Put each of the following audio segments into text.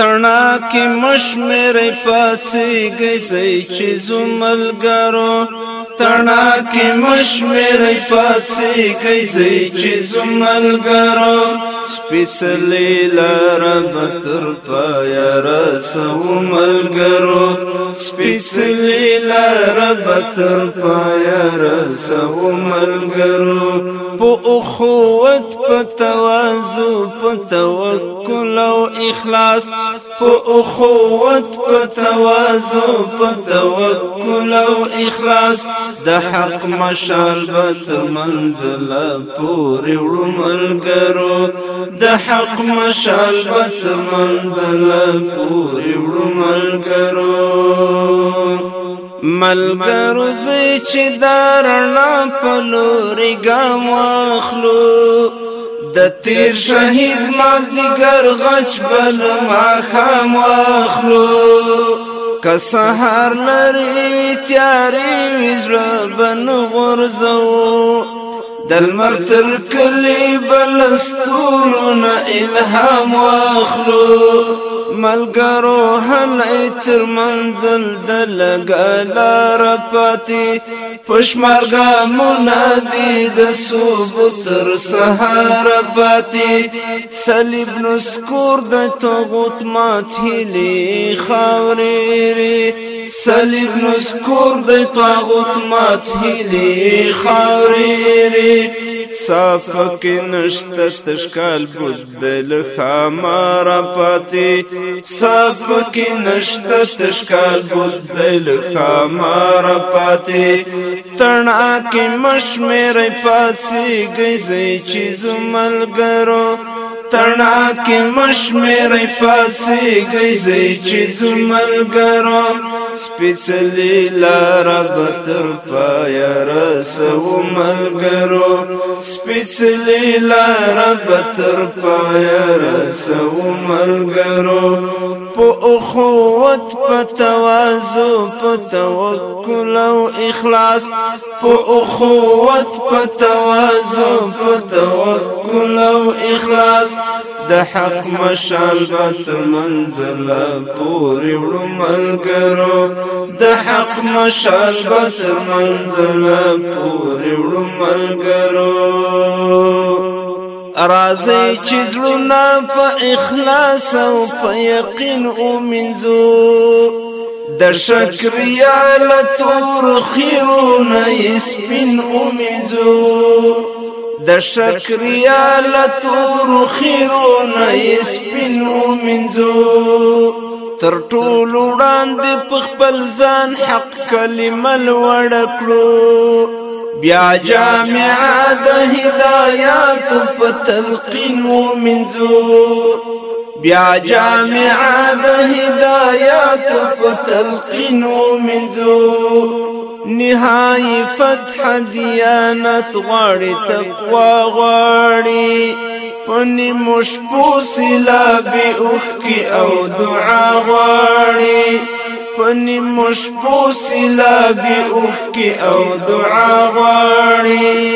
تنا کې مشمر پاسې گئی چې زملګرو تنا کې مشمر پاسې گئی چې زملګرو سپیڅلې لرب تر پایا رسو ملګرو سپیڅلې لرب تر پایا رسو ملګرو په اخوت په تواضع په توکل او اخلاص پو اخوت پو توازو پو توکل او اخلاص د حق مشالبت منزل و ملگرو د حق مشالبت منزل پوری و ملگرو ملگرو زیچ دارنا پلوری گام واخلو د تیر شهید مازدیګر غچ بل ما خام واخلو که سهار لري وی تیارې وی زړه بن غورځو دلمر تر کلی بلستورنا الهام واخلو ملګرو هلای تر منزل د رباتي فش مرقى منادي د صوب تر سهار پاتی صلیب نو سکور د مات سلیم نسکور دی طاغوت مات هیلی خاوری ری صافکی نشت تشکال بود دل خامارا پاتی صافکی نشت تشکال بود دل خامارا پاتی تناکی مشمیر پاسی گئی زی چیزو ملگرو تنا کې مشمیر پاتې گئی زې چې زملګرو سپیڅلی لار به تر پای رسو ملګرو سپیڅلی لار به تر پای رسو ملګرو په اخوت په تواضع په توکل او اخلاص په اخوت په تواضع په توکل او اخلاص د حق مشال بت منزل پوری وړو ملګرو د حق مشال بت منزل پوری وړو ملګرو رازی چیزلونا پا اخلاس و پا یقین او منزو د شکریال تور خیرون اسپین او منزو د شکریا لتور خیرون اسپینو منزو تر ټولو وړاندې په خپل ځان حق کلمه لوړ کړو بیا جامع د هدایت په تلقین ومنځو بیا جامع د هدایت په تلقین ومنځو نهایی فتح دیانت غاڑی تقوی غاڑی پنی مشپو سلابی اخکی او دعا غاڑی پنی مشپو سلابی اخکی او دعا غاڑی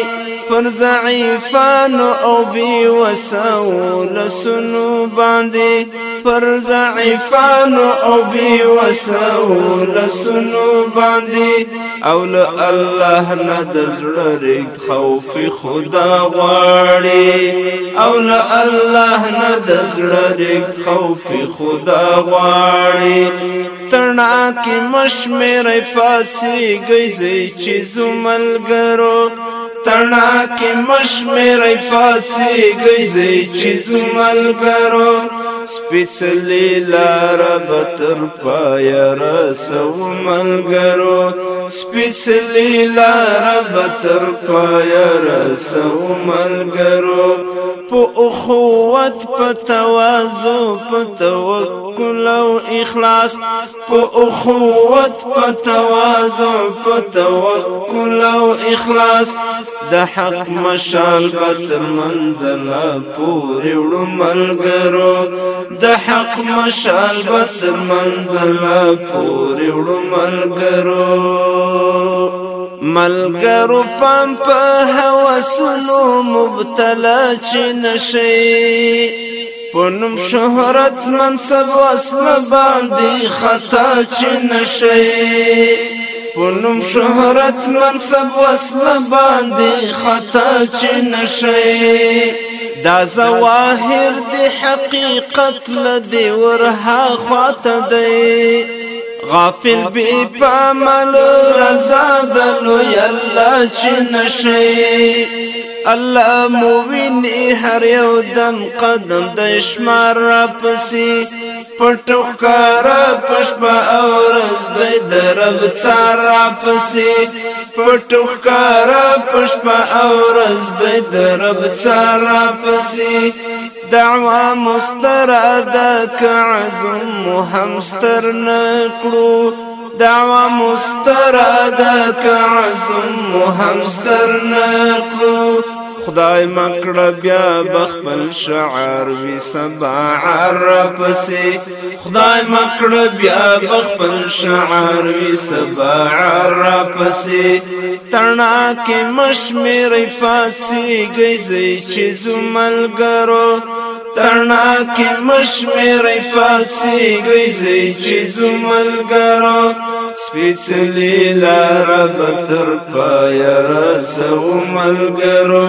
پر ضعیفانو او بی وسو لسنو باندې پر ضعیفانو او بی وسو لسنو باندې او له الله نه د زړه خوف خدا غواړي او له الله نه د زړه خوف خدا غواړي تنا کې مشمیر پاسي گئی چې زملګرو تنا کې مشمرې پاتې گئی چې ملګرو سپیڅلې لار بتر پایا رسو ملګرو سپیڅلې لار بتر پایا رسو ملګرو په خو قوت په تواضع په توکل او اخلاص په اخوت په تواضع په توکل او اخلاص د حق مشال بتر منزل پورې وړو ملګرو د حق مشال بتر منزل پورې وړو ملګرو ملګرو پام په هوسونو مبتلا چې نشي پونم شهرت منصب وسله باندې خطا چې نشي پونم شهرت منصب وسله باندې خطا چې نشي دا زواهر دی حقیقت لدی ورها خواته دی غافل بی پامل رضا دلو یالله چی نشی الله موینه هر یو دم قدم د شمار را پسی پټو کار پشپا اورز د درب څار را پسی پټو کار پشپا اورز د درب څار را پسی دعوا مسترده کعزم هم ستر نکړو دعوة مستردك عزم همستر نقلو خدای مکړه بیا بخپل شعر وی سبا عرب سي خدای مکړه بیا بخپل شعر وی سبا عرب سي تڼا کې مشمیر فاسي گئی چې زملګرو ترنا کې مشمیر پاتسي گئی زي چې زملګرو سپېڅلې لرب تر پای رسو ملګرو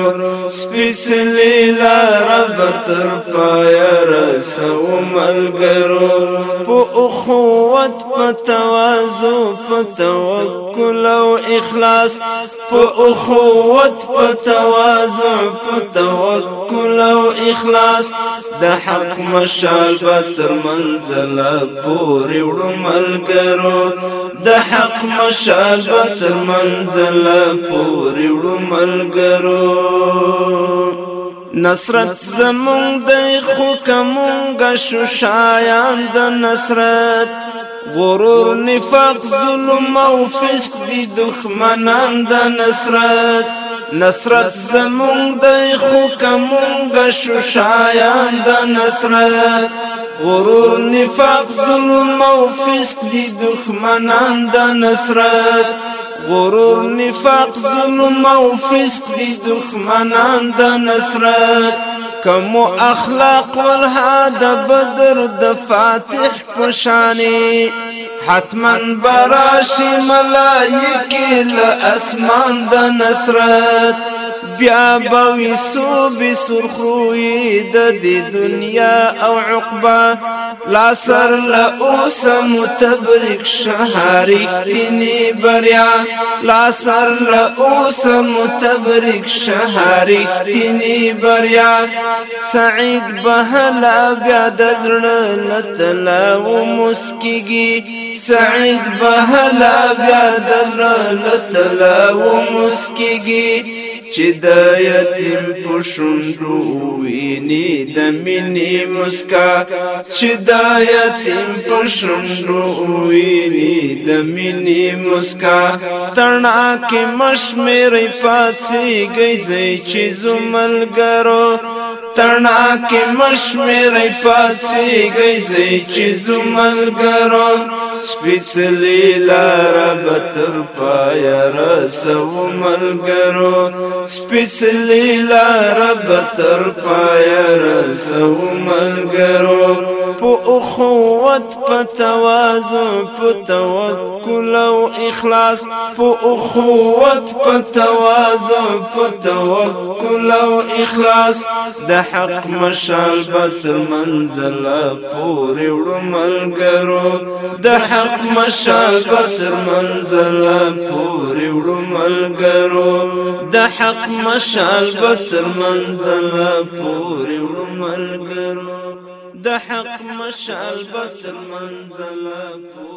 سپېڅلې لرب تر پایا رسو ملګرو په اخوت په تواضع په توکل او اخلاص په اخوت په تواضع په توکل او اخلاص د حق مشال تر منزل پورې وړو ملګرو د حق مشال تر منزل پورې وړو ملګرو نصرت زمونږ دی خو کومګه شو شایان د نصرت غرور نفاق ظلم او فسق دي دښمنان د نصرت نصرت زمونږ دی خو کومګه شو شایان د نصرت غرور نفاق ظلم او فسق دي دښمنان د نصرت غرور نفاق ظلم او فسق دي دخمنان دا نسرات کمو اخلاق ولها د بدر دا فاتح پشانی حتما براشی ملائکی لأسمان دا نسرات بیا بوي سو بسرخوي د دې دنیا او عقبا لا سر لا اوس متبرک شهارختنی بریا لا سر لا اوس متبرک شهارختنی بریا سعید بهلا بیا د زړه لتلا و مسکیږي سعید بهلا بیا د زړه لتلا و مسکیږي چې د یتیم پښوندو ویني د مینې مسکا چې د یتیم پښوندو ویني د مینې مسکا تڼا کې مشمیر پاتې گئی چې زملګرو تنا کې مشمرې پاتې گئی زې چې زمل ګرو سپېڅلې لارب تر پایا رسو ملګرو سپېڅلې لارب تر پایا رسو ملګرو په اخوت په تواضع په توکل او اخلاص په اخوت په تواضع په توکل او اخلاص د حق مشالبت منزل پورې وړملګرو د حق مشالبت منزل پورې وړملګرو د حق مشالبت منزل پورې وړملګرو دحق حق مشعل به تر منځله